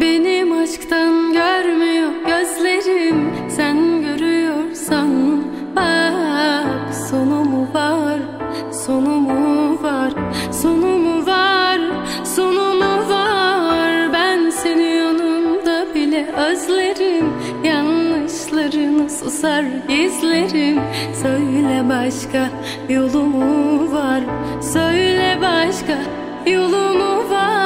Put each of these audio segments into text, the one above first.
Benim aşktan görmüyor gözlerim. Sen görüyorsan bak Sonu mu var, sonu mu var Sonu mu var, sonu mu var? Ben seni yanımda bile özlerim. Yanlışlarını susar gizlerim. Söyle başka yolu mu var Söyle başka yolu mu var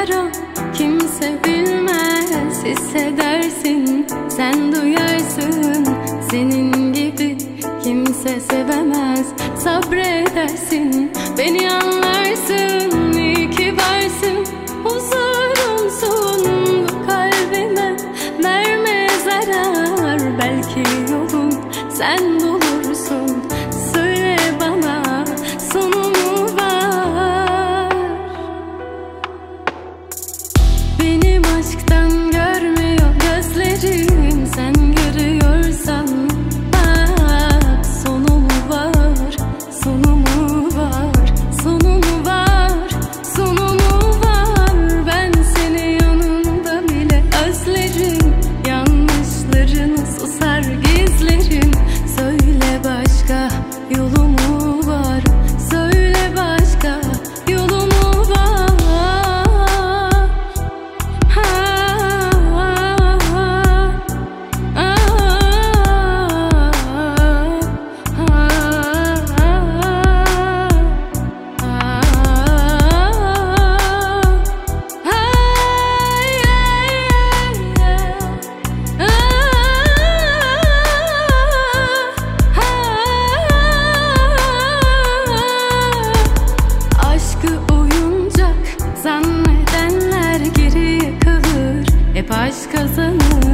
yara kimse bilmez hissedersin. Sen duyarsın. Senin gibi kimse sevemez. Sabredersin. Beni anlarsın. İyi varsın. Huzurumsun bu kalbime. Verme zarar belki yolun. Sen aşktan görmüyor gözlerim. Sen görüyorsan bak Sonu var, sonu var Sonu var, sonu var. Ben seni yanımda bile özlerim. Yanlışlarını susar gizlerim. Söyle başka yolu aşk kazanır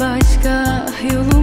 başka yolum